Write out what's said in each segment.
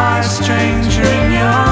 by a stranger in your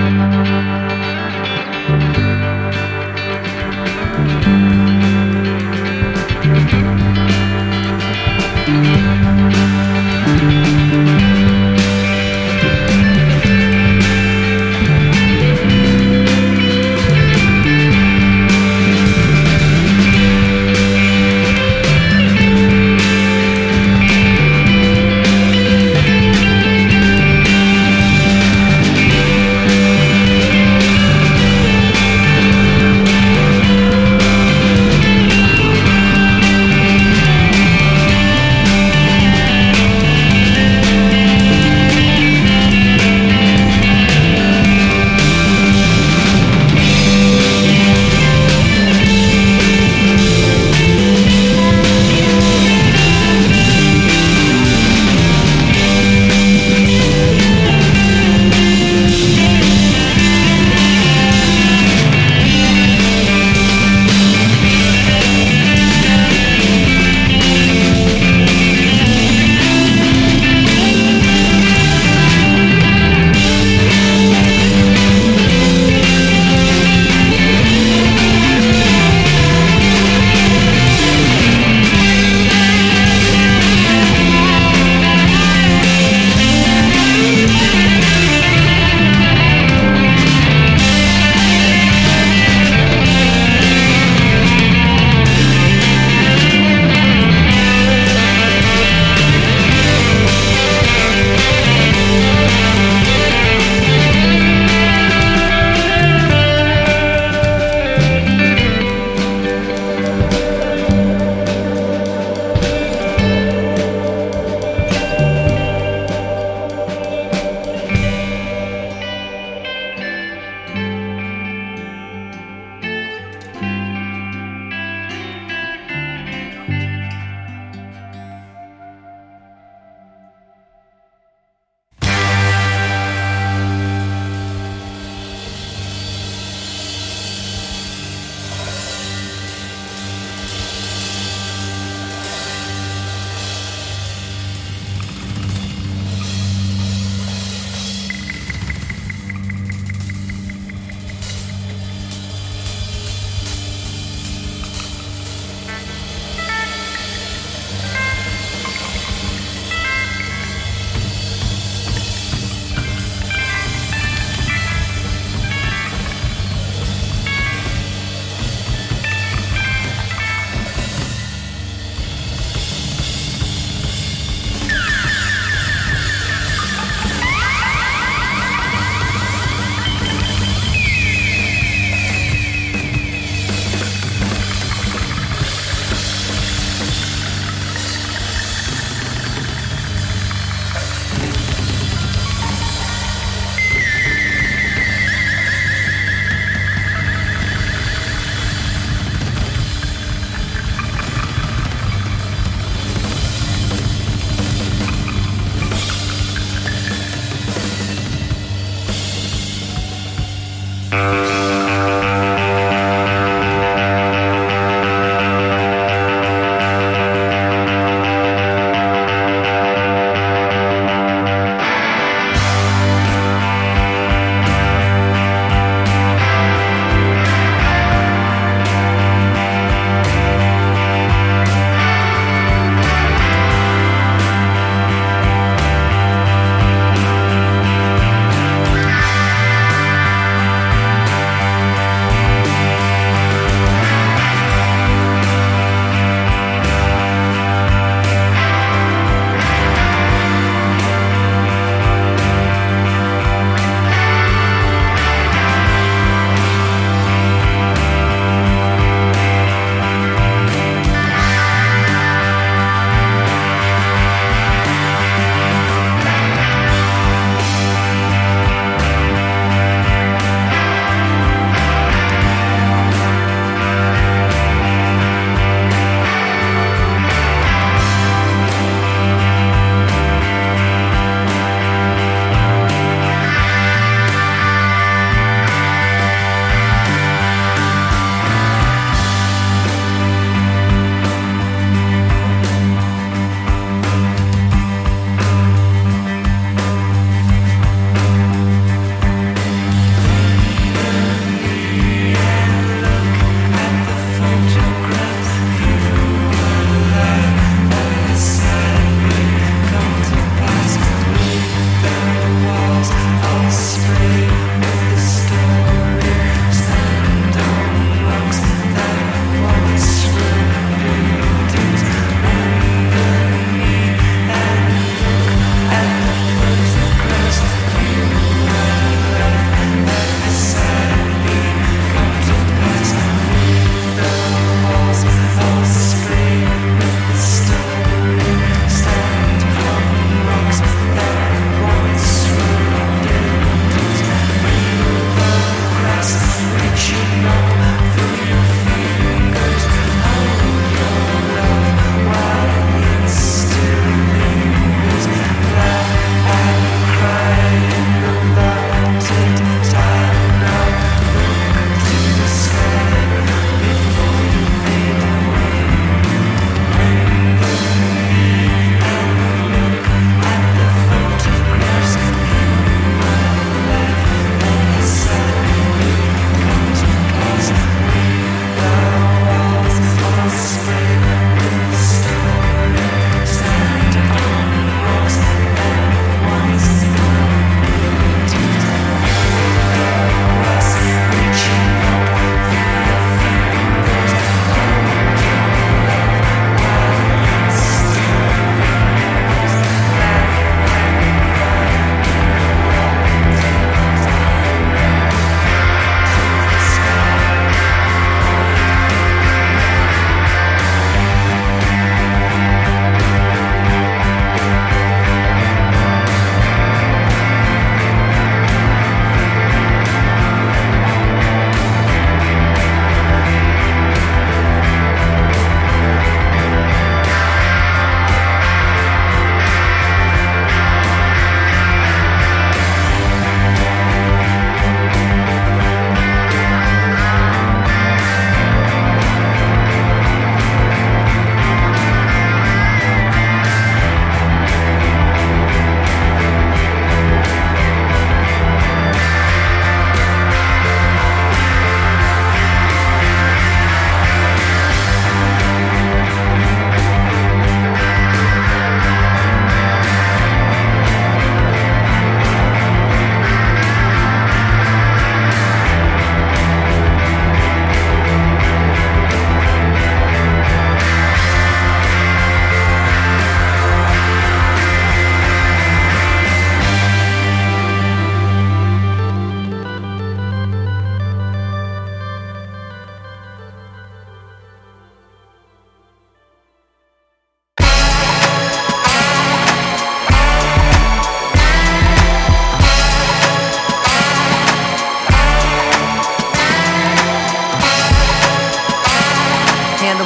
Música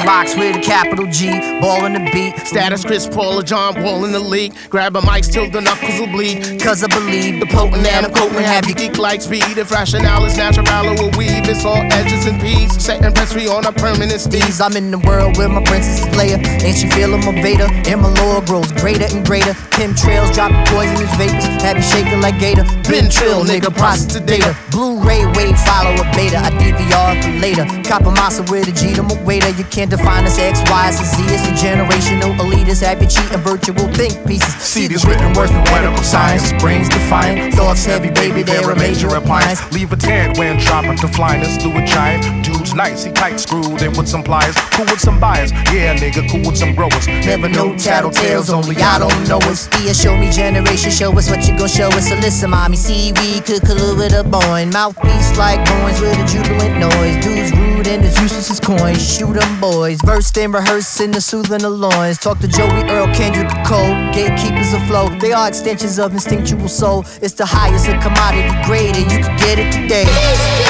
rocks with a capital G, ball in the beat. Status Chris Paul or John Wall in the league. Grab a mic till the knuckles will bleed. Cause I believe the potent and I'm quoting have you geek like speed. If rationale is natural, will weave. It's all edges and peas. Setting press free on a permanent steez. I'm in the world where my princess is Leia. Ain't she feeling my Vader? And my lore grows greater and greater. Pim trails dropping poisonous vapors. Have you shaking like Gator. Been trill, nigga, process the data. Blu-ray wave, follow a beta. I DVR for later. Copper massa with a G to my waiter. You can't define us X, Y, and Z. It's a generational elitist. Have you cheating virtual think pieces. See these written words medical science. Brains defiant. Thoughts heavy, baby, they're a major appliance. Leave a tad when dropping to flyness through a giant. Dude's nice, he tight screwed in with some pliers. Cool with some buyers. Yeah, nigga, cool with some growers. Never know tattletales, only I don't know us. Yeah, show me generation, show us what you gon' show us. So listen, mommy, see, we could collude with a boy. Mouthpiece like coins with a jubilant noise. Dudes rude and as useless as coins. Shoot 'em boys. Versed and rehearsing in the soothing the loins. Talk to Joey Earl, Kendrick Cole. Gatekeepers flow. They are extensions of instinctual soul. It's the highest of commodity grade, and you can get it today.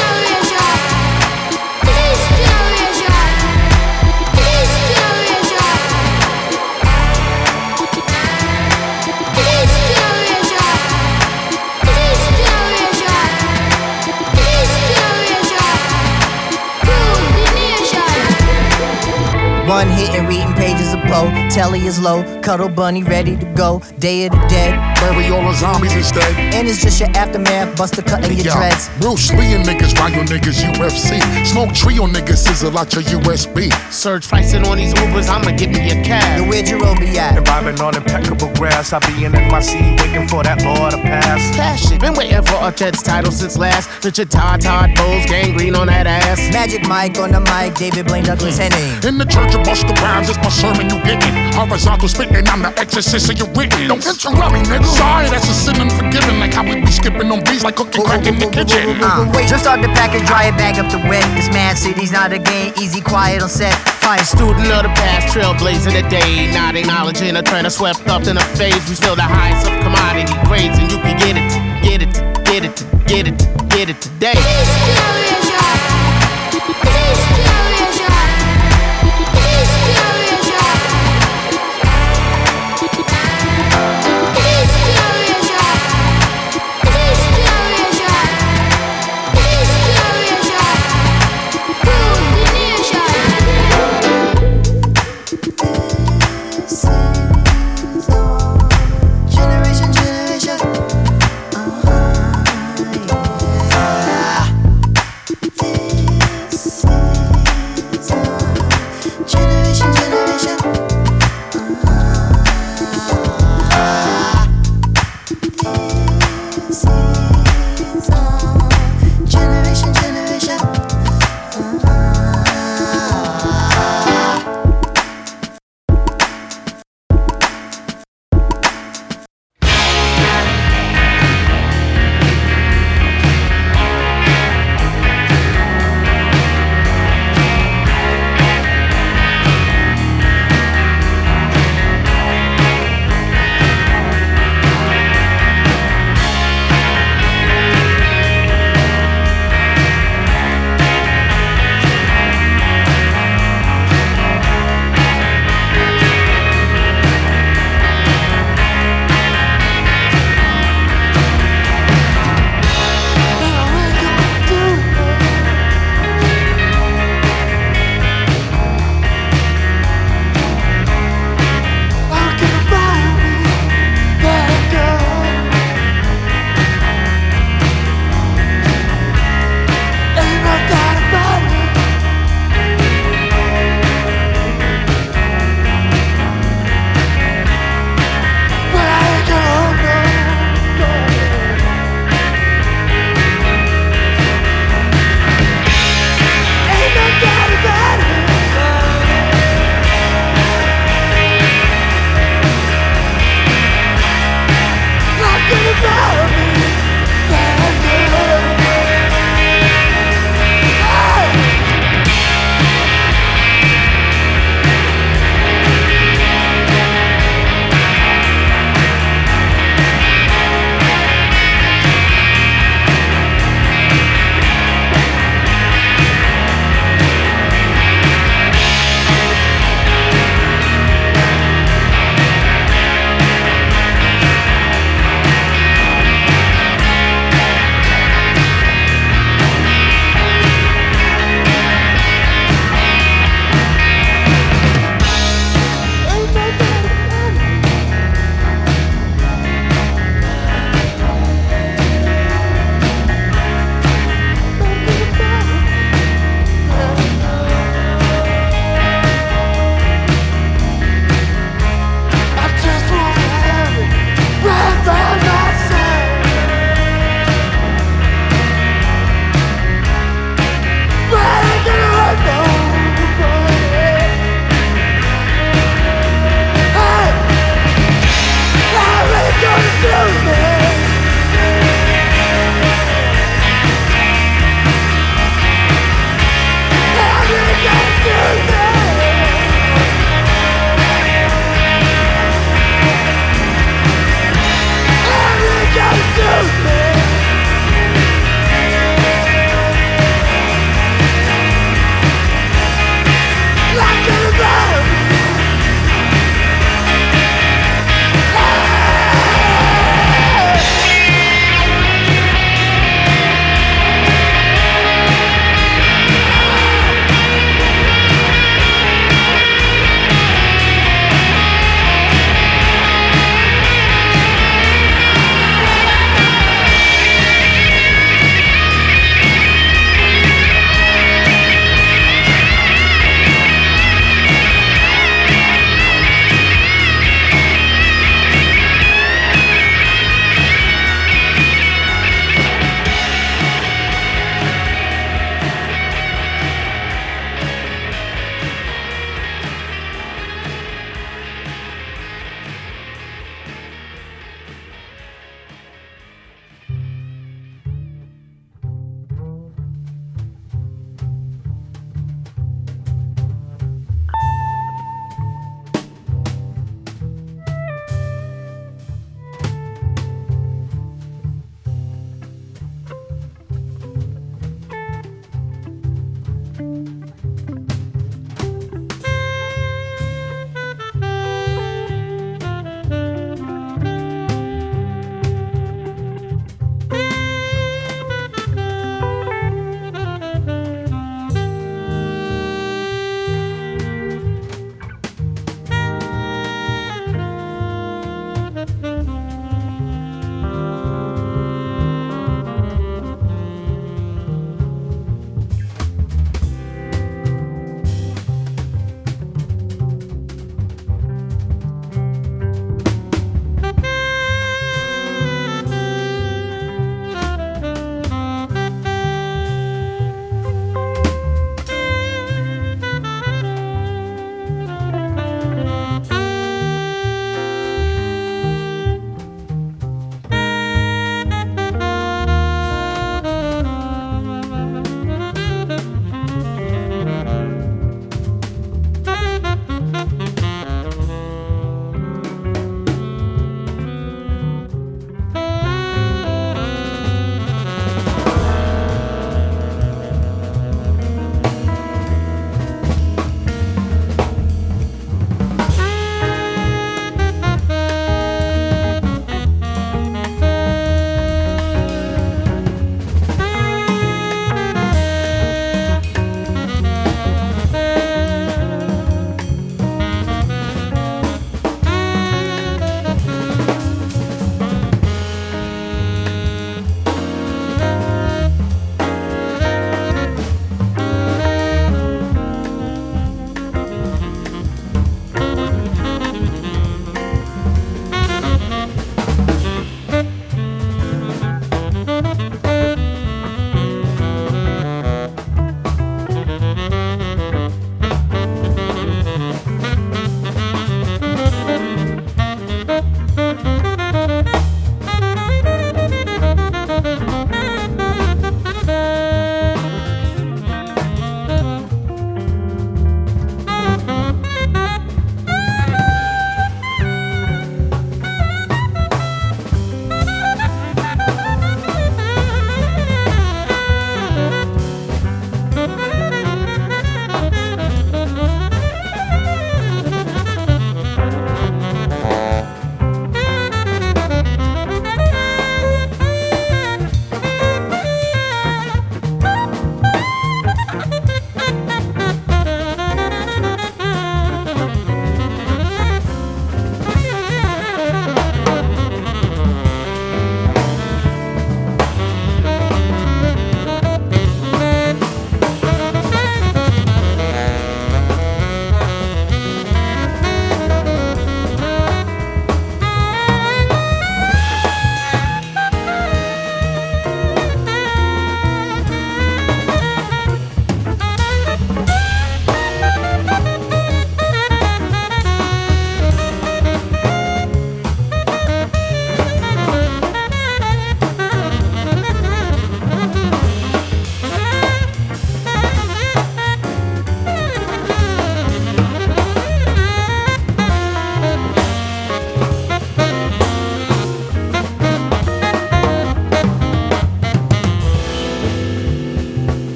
One hit and reading pages of Poe. Telly is low, cuddle bunny ready to go. Day of the dead. Bury all the zombies instead. And it's just your aftermath, buster cutting your dreads. Bruce Lee and niggas, Ryo niggas, UFC. Smoke trio niggas, sizzle out your USB. Surge pricing on these Ubers, I'ma give me a cab. Yo, where'd your be at? And vibing on impeccable grass, I be in my NYC waiting for that law to pass. Cash it, been waiting for a Jets title since last. Richard Todd, Todd Bowles, gangrene on that ass. Magic Mike on the mic, David Blaine Douglas mm. Henning. In the church of Busta Rhymes, it's my sermon you getting. Horizontal spitting, I'm the exorcist of your written. Don't interrupt me, nigga. Sorry, that's a sin unforgiving. Like how we be skipping on beats like cooking crack in the kitchen. Uh, just start the package, dry it, bag up the wet. This mad city's not a game, easy, quiet on set. Fine student of the past, trailblazing the day. Not acknowledging a trend swept up in a phase. We spill the highest of commodity grades, and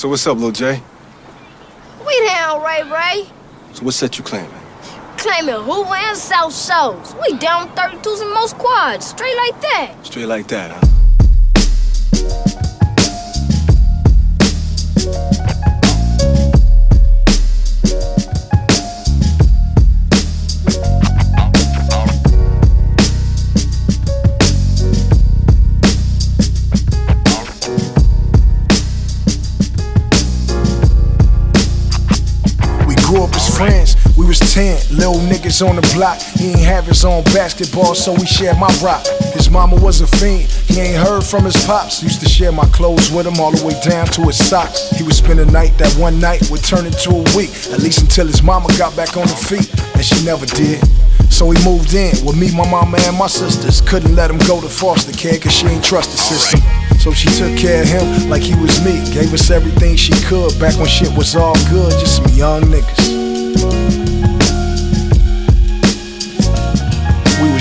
So what's up, Lil J? We down, Ray Ray. So what set you claiming? Claiming Hoover and South Shows. We down 32s and most quads. Straight like that. Straight like that, huh? Little niggas on the block. He ain't have his own basketball, so we shared my rock. His mama was a fiend, he ain't heard from his pops. Used to share my clothes with him all the way down to his socks. He would spend a night that one night would turn into a week, at least until his mama got back on her feet, and she never did. So he moved in with me, my mama, and my sisters. Couldn't let him go to foster care cause she ain't trust the system. So she took care of him like he was me. Gave us everything she could back when shit was all good. Just some young niggas.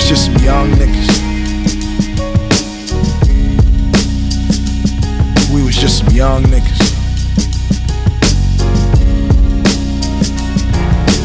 Just some young niggas. We was just some young niggas.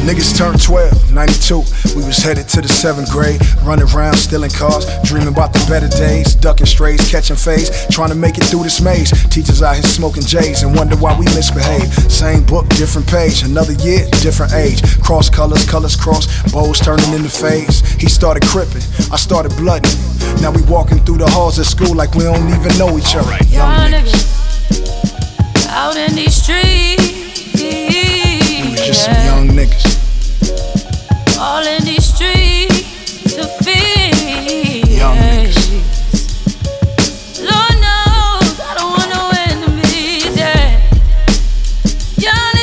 Niggas turned 12, 92. We was headed to the seventh grade, running around, stealing cars, dreaming about the better days, ducking strays, catching phase, trying to make it through this maze. Teachers out here smoking J's and wonder why we misbehave. Same book, different page, another year, different age. Cross colors, colors cross, bows turning into phase. He started crippin', I started blooding. Now we walking through the halls at school like we don't even know each other. Young Young niggas, niggas out in these streets. We was just some young niggas. All in these streets to feed. Young niggas. Lord knows I don't want no enemies. Yeah. Young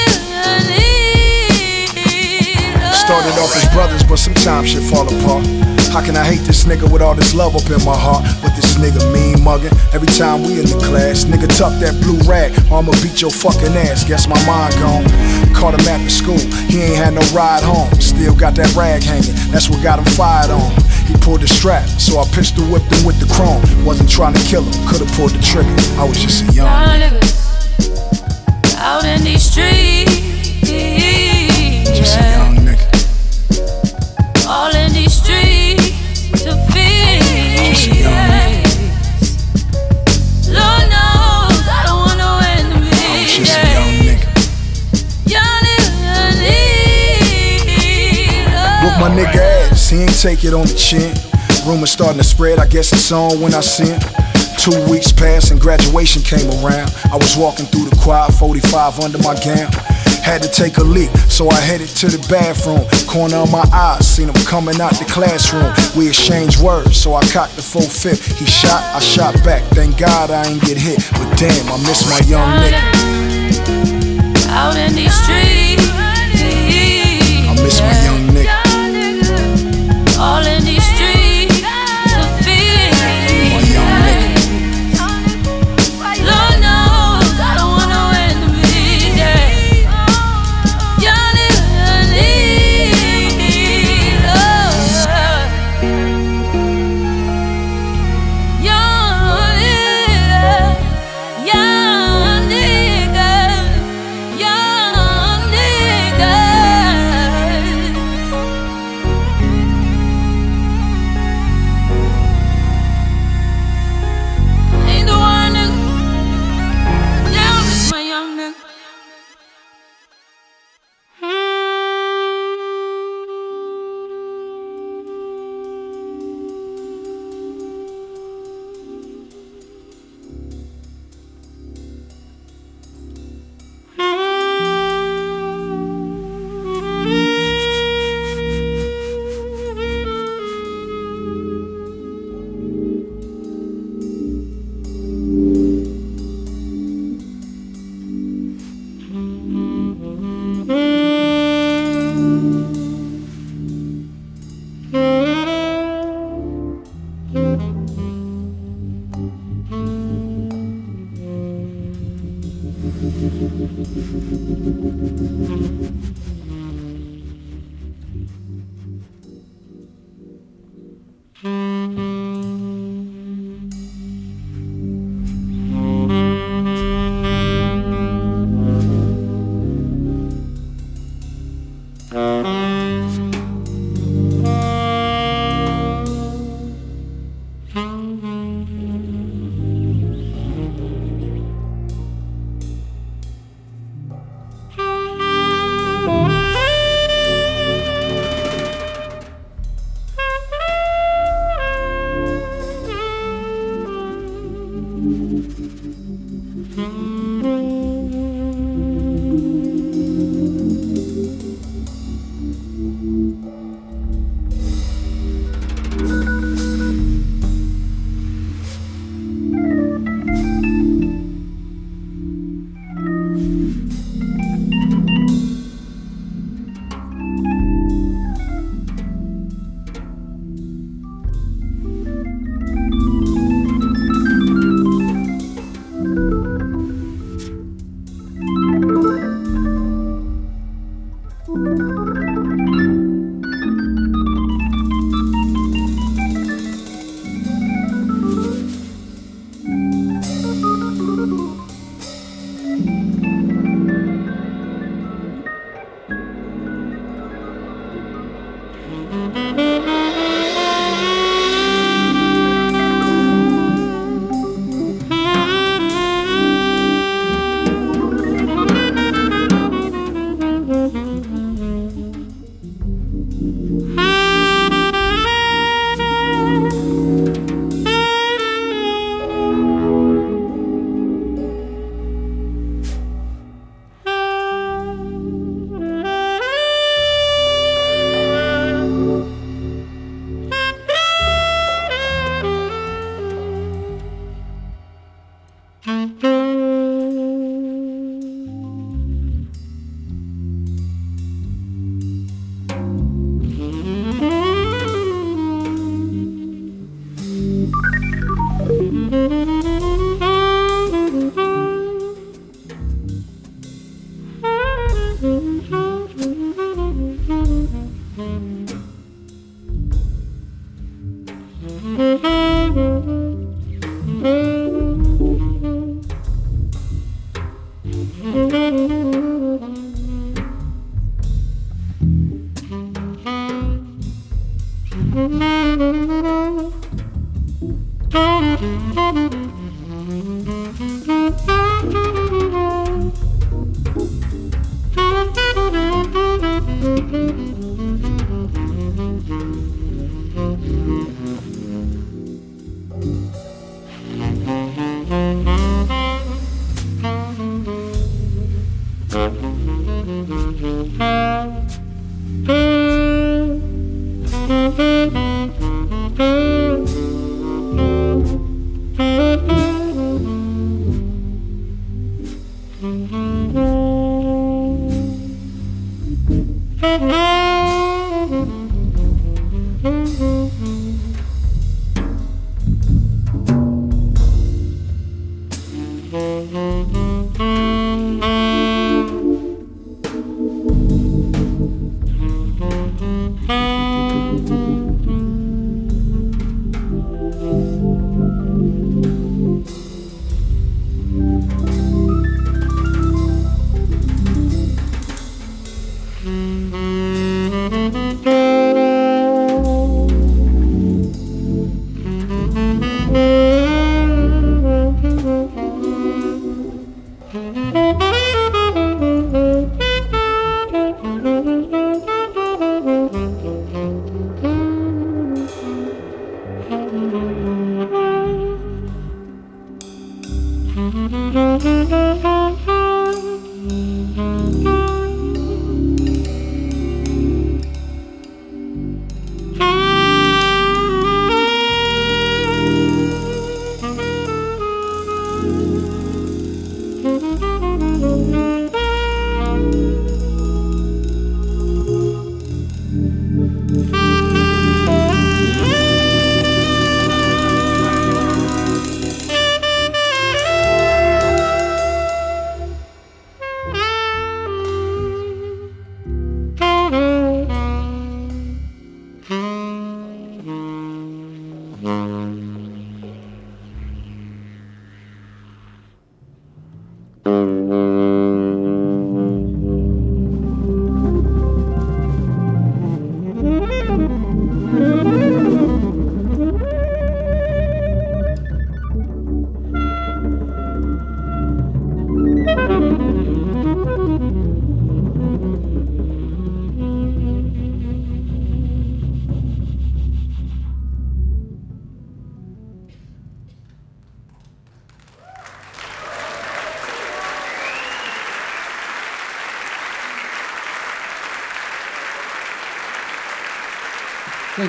niggas. Started off as brothers, but sometimes shit fall apart. How can I hate this nigga with all this love up in my heart? But this nigga mean mugging. Every time we in the class, nigga tuck that blue rag. Or I'ma beat your fucking ass. Guess my mind gone. Caught him after school. He ain't had no ride home. Still got that rag hanging. That's what got him fired on. He pulled the strap, so I pistol whipped him with the chrome. Wasn't trying to kill him, could've pulled the trigger. I was just a young. Out in these streets. Take it on the chin. Rumors starting to spread, I guess it's on when I him. Two weeks passed and graduation came around. I was walking through the quad, 45 under my gown. Had to take a leak, so I headed to the bathroom. Corner of my eye, seen him coming out the classroom. We exchanged words, so I cocked the full fifth. He shot, I shot back. Thank God I ain't get hit, but damn, I miss my young nigga. out in these streets. I miss my young nigga. All in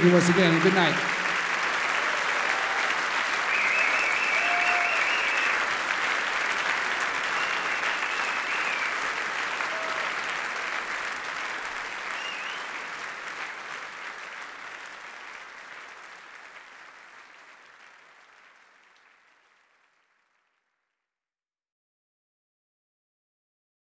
you once again. Good night.